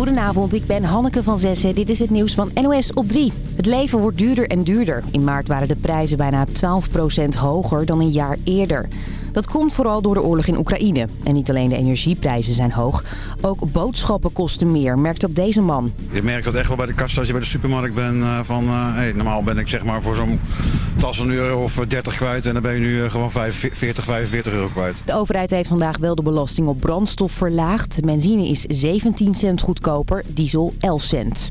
Goedenavond, ik ben Hanneke van Zessen. Dit is het nieuws van NOS op 3. Het leven wordt duurder en duurder. In maart waren de prijzen bijna 12% hoger dan een jaar eerder. Dat komt vooral door de oorlog in Oekraïne. En niet alleen de energieprijzen zijn hoog, ook boodschappen kosten meer, merkt ook deze man. Je merkt dat echt wel bij de kassa als je bij de supermarkt bent. eh, van, eh, hey, normaal ben ik zeg maar voor zo'n tas een euro of 30 kwijt. En dan ben je nu eh, gewoon 40, 45 euro kwijt. De overheid heeft vandaag wel de belasting op brandstof verlaagd. Benzine is 17 cent goedkoper, diesel 11 cent.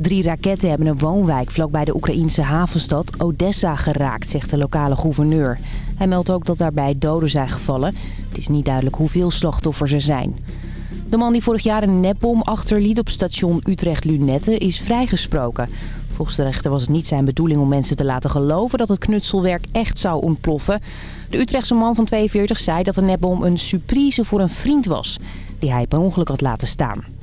Drie raketten hebben een woonwijk vlakbij de Oekraïnse havenstad Odessa geraakt, zegt de lokale gouverneur. Hij meldt ook dat daarbij doden zijn gevallen. Het is niet duidelijk hoeveel slachtoffers er zijn. De man die vorig jaar een nepbom achterliet op station Utrecht-Lunette is vrijgesproken. Volgens de rechter was het niet zijn bedoeling om mensen te laten geloven dat het knutselwerk echt zou ontploffen. De Utrechtse man van 42 zei dat de nepbom een surprise voor een vriend was, die hij per ongeluk had laten staan.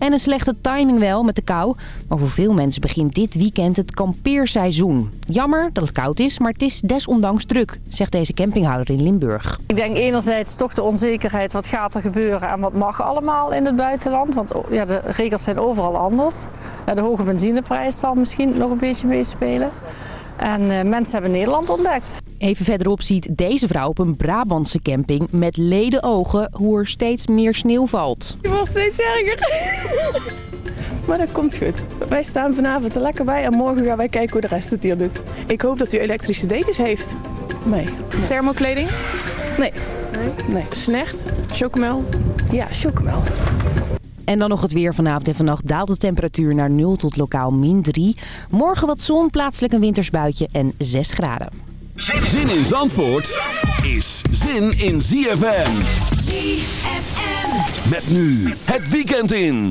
En een slechte timing wel met de kou. Maar voor veel mensen begint dit weekend het kampeerseizoen. Jammer dat het koud is, maar het is desondanks druk, zegt deze campinghouder in Limburg. Ik denk enerzijds toch de onzekerheid, wat gaat er gebeuren en wat mag allemaal in het buitenland. Want oh, ja, de regels zijn overal anders. De hoge benzineprijs zal misschien nog een beetje meespelen. En uh, mensen hebben Nederland ontdekt. Even verderop ziet deze vrouw op een Brabantse camping met leden ogen hoe er steeds meer sneeuw valt. Het wordt steeds erger. Maar dat komt goed. Wij staan vanavond er lekker bij en morgen gaan wij kijken hoe de rest het hier doet. Ik hoop dat u elektrische dekens heeft. Nee. Thermokleding? Nee. Nee. nee. Snecht? Chocomel? Ja, chocomel. En dan nog het weer. Vanavond en vannacht daalt de temperatuur naar 0 tot lokaal min 3. Morgen wat zon, plaatselijk een wintersbuitje en 6 graden. Zin in Zandvoort is zin in ZFM. ZFM. Met nu het weekend in.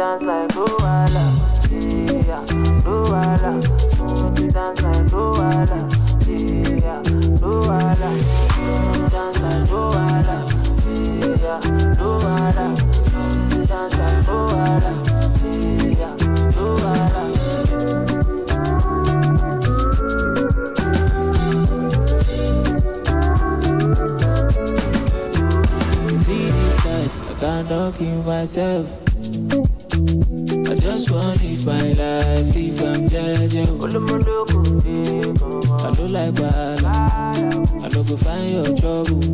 dance like Luala. Yeah, Luala. Make we dance like Luala. Yeah. Dance like Luala. Yeah, Luala. Dance like Luala. Yeah, Luala. You see this life, I cannot keep myself. Just wanna live my life, live I'm judging. I don't like bad, I don't go find your trouble.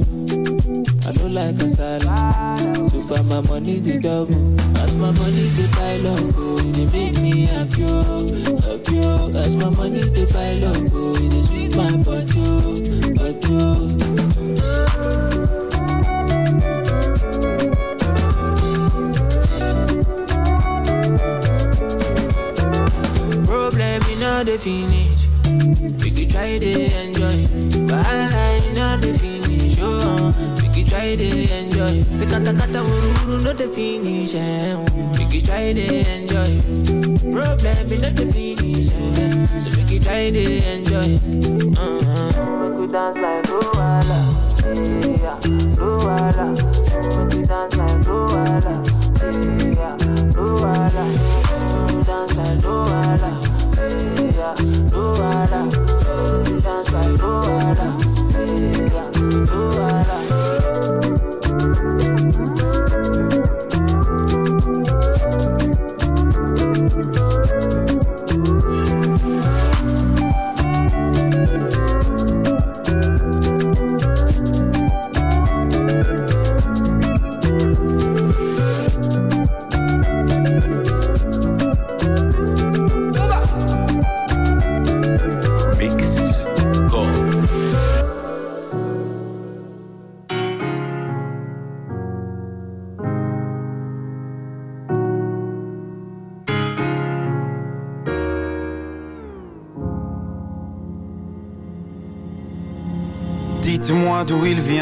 I don't like kasala, so far my money the double. As my money the pile up, oh, it dey make me happy, oh, happy. oh. As my money the pile up, oh, it dey sweet my body, oh, body. oh. All the finish. We could try to enjoy. While I know the finish. Oh, we could try to enjoy. Say kata uru uru no the finish. Eh. We could try to enjoy. Problem all the finish. Eh. So we could try to enjoy. Uh-huh. We dance like Luala. Yeah. Make we dance like Luala. Yeah. Make we dance like Luala. Make we dance like Luala. Yeah,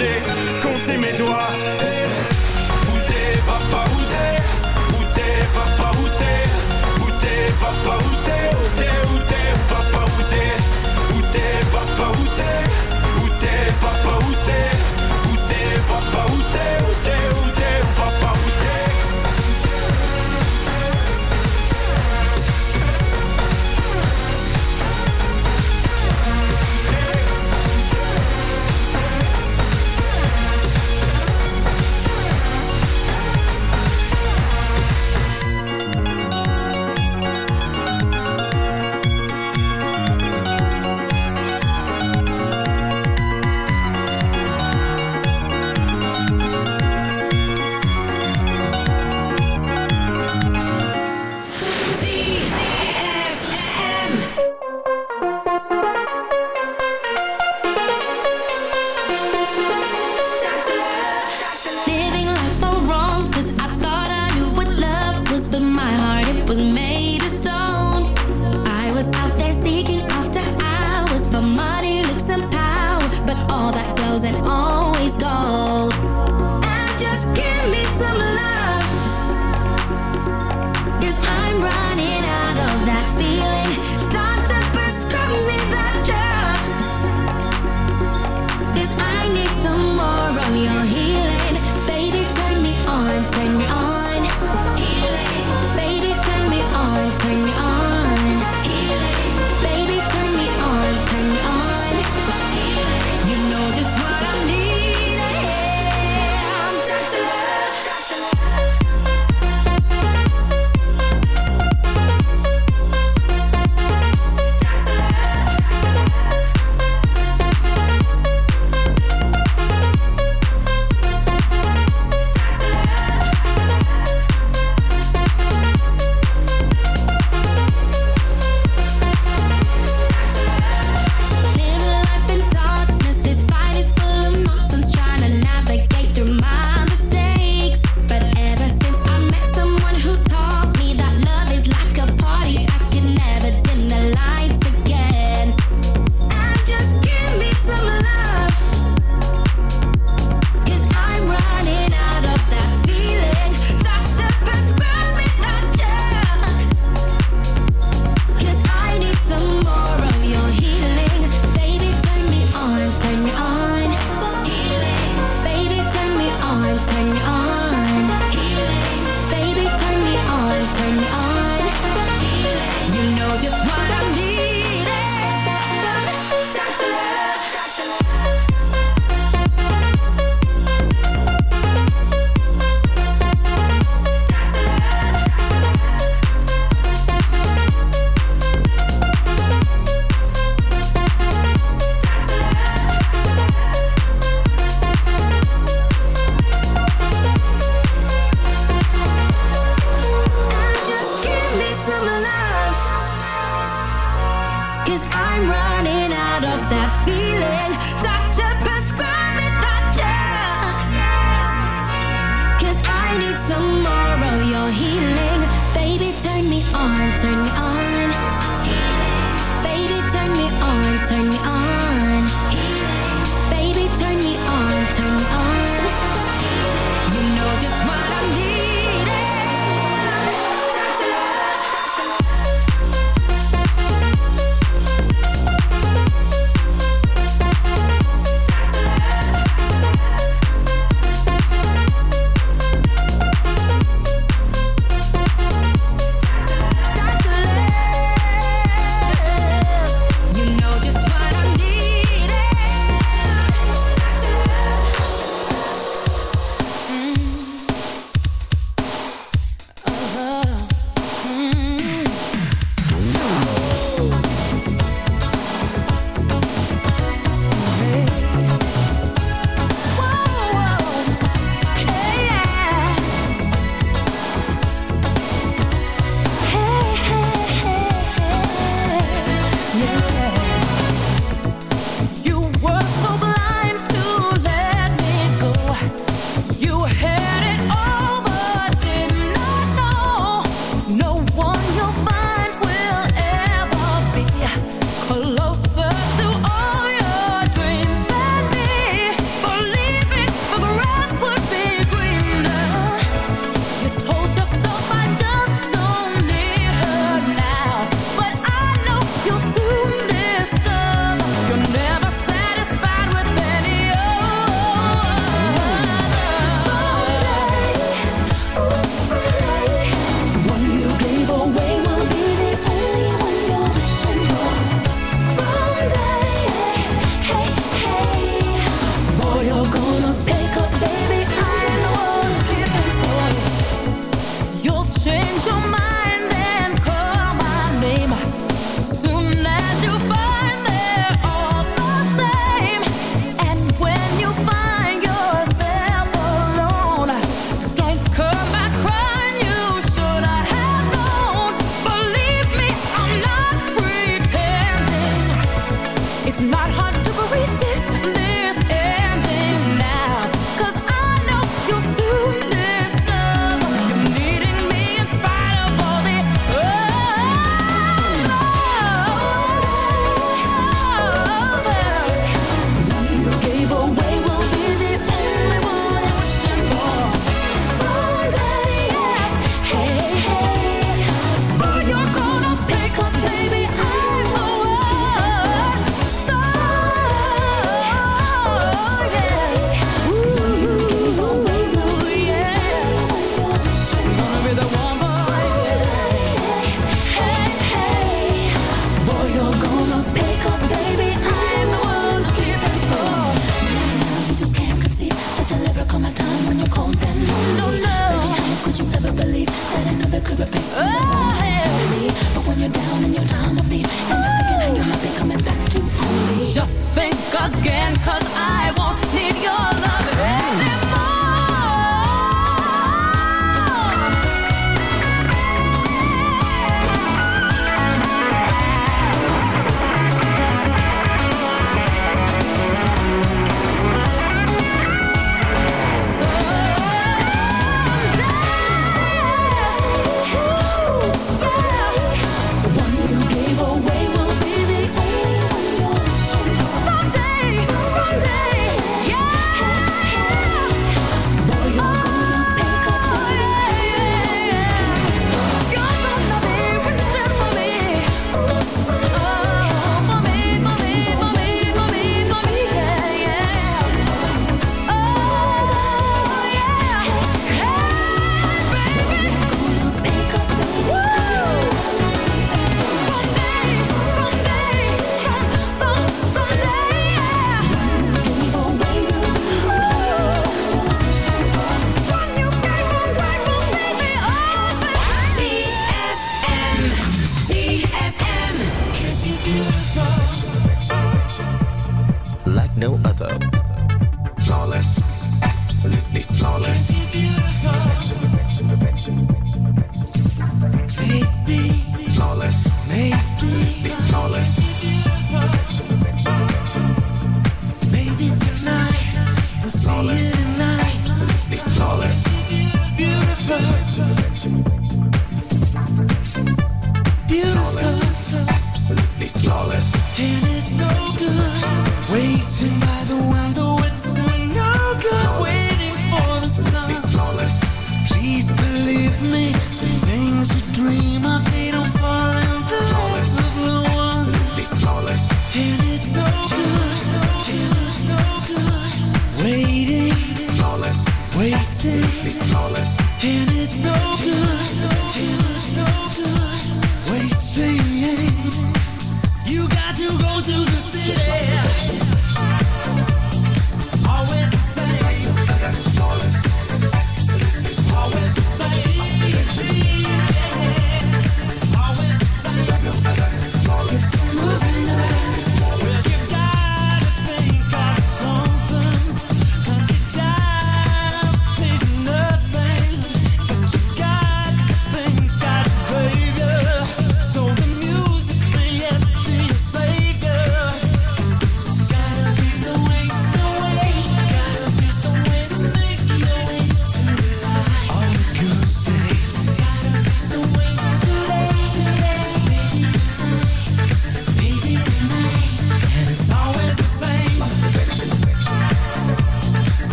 j'ai compté mes doigts. Eh, où t'es papa, où t'es? Où t'es papa, où t'es? Où t'es papa, où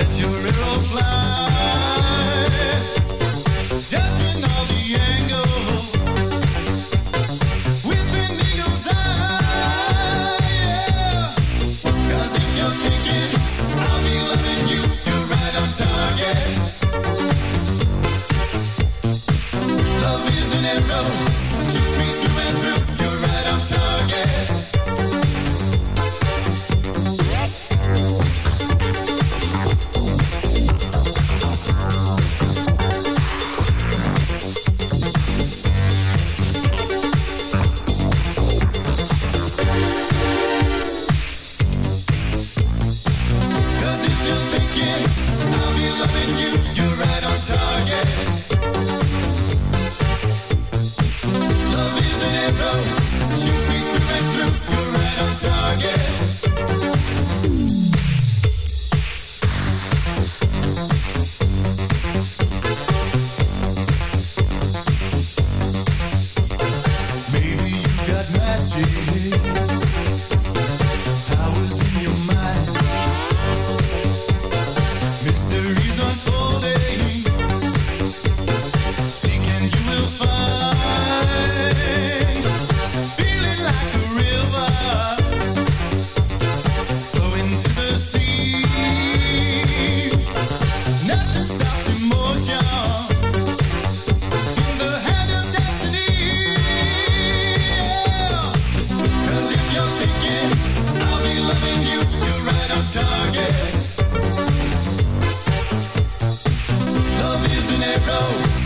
Let your arrow fly. isn't it?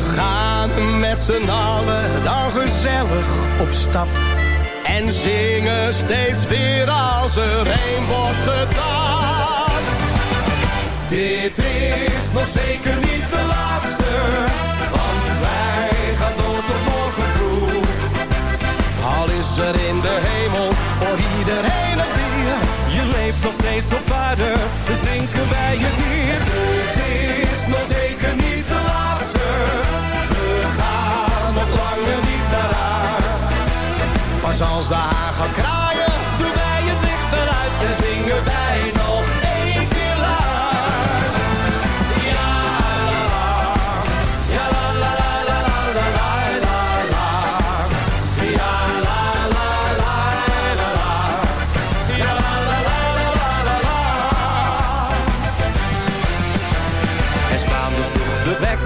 We gaan met z'n allen dan gezellig op stap. En zingen steeds weer als er een wordt getapt. Dit is nog zeker niet de laatste, want wij gaan door tot morgen vroeg. Al is er in de hemel voor iedereen leeft nog steeds op aarde, dus drinken wij het hier. Dit is nog zeker niet de laatste. We gaan nog langer niet naar huis. Pas als de haan gaat kraaien, doen wij het licht wel uit en zingen wij nog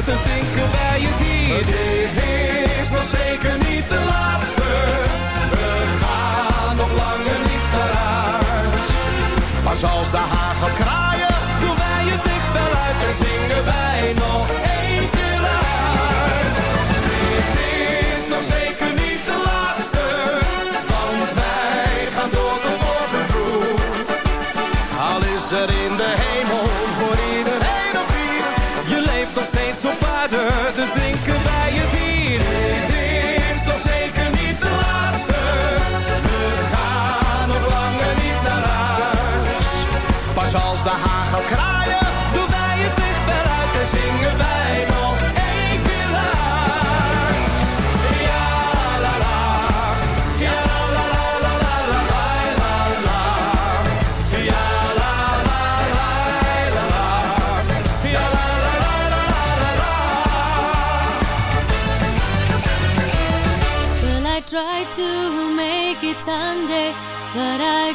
Dus drinken wij het hier. Dit is nog zeker niet de laatste, we gaan nog langer niet naar huis. Pas als de gaat kraaien, doen wij het licht wel uit en zingen wij nog één keer. Dit is nog zeker niet de laatste, want wij gaan door tot morgen vroeg. Al is er To te zinken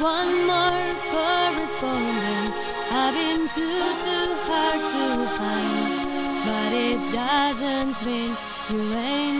one more correspondent. I've been too, too hard to find. But it doesn't mean you ain't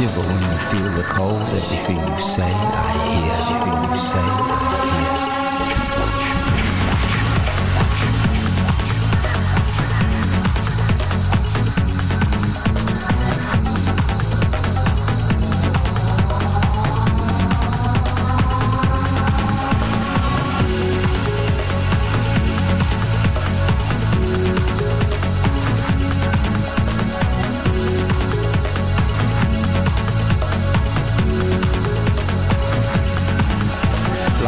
shiver when you feel the cold. Everything you say, I hear. Everything you say, I hear.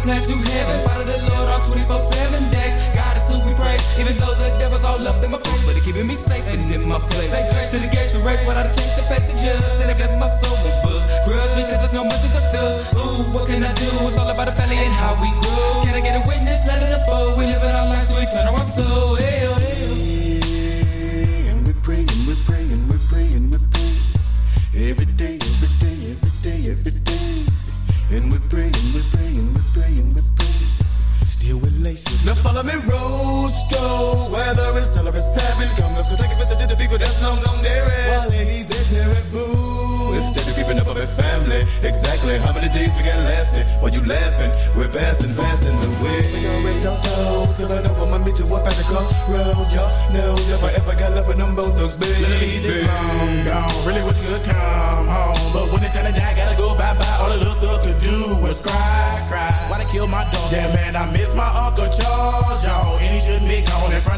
A plan to heaven. Follow the Lord all 24 7 days. God is who we praise. Even though the devil's all up in my face, but he keeping me safe and in my place. Say grace to the gates we race, but I change the face of judge. And it blesses my soul with books. Grudge because there's no mercy for thugs. Ooh, what can I do? It's all about the family and how we grow. Can I get a witness? Let it unfold. We live in our lives, so we turn our soul. Hell, oh, hell. Oh.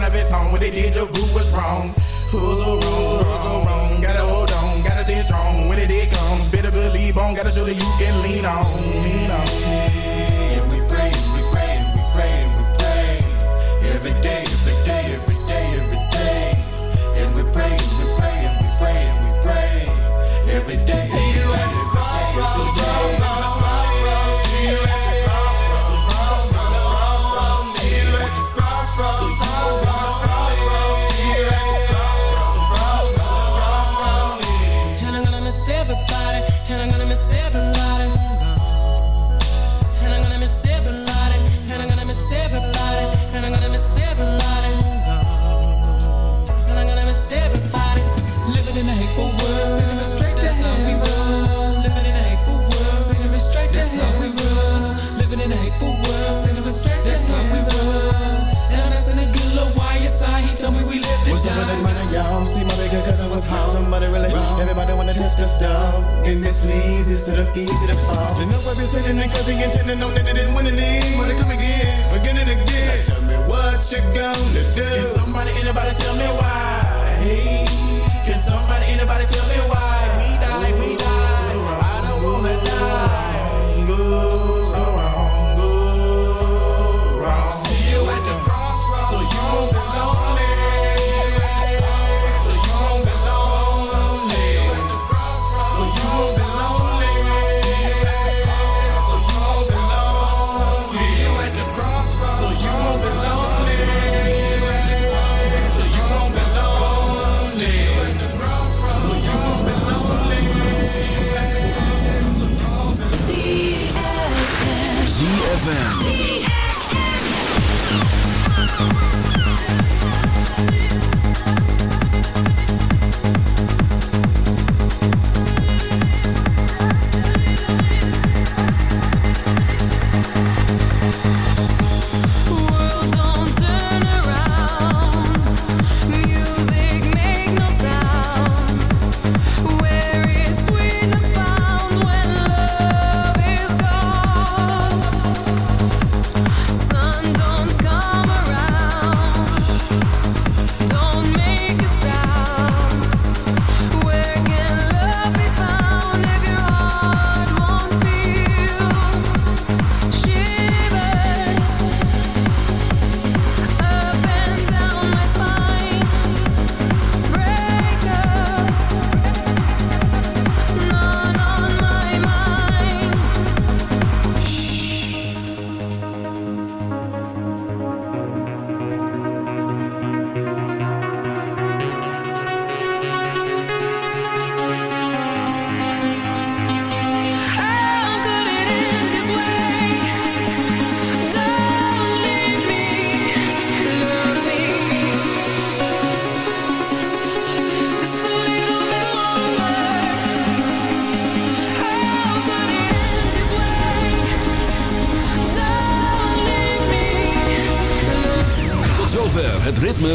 Front of his home. When they did, the root was wrong. Who's so wrong? Who's so wrong? Gotta hold on, gotta stay strong. When the day comes, better believe on. Gotta show that you can. Lean on. Y'all? See my bigger cousin was home. Somebody really wrong. Everybody wanna test the stuff. Getting this sneeze instead of easy to fall. Know I've been sitting and he intending on that they didn't win the league. Wanna come again, again and again. Now tell me what you gonna do. Can somebody, anybody tell me why? Hey, can somebody, anybody tell me why? We die, we die. I don't wanna die. Go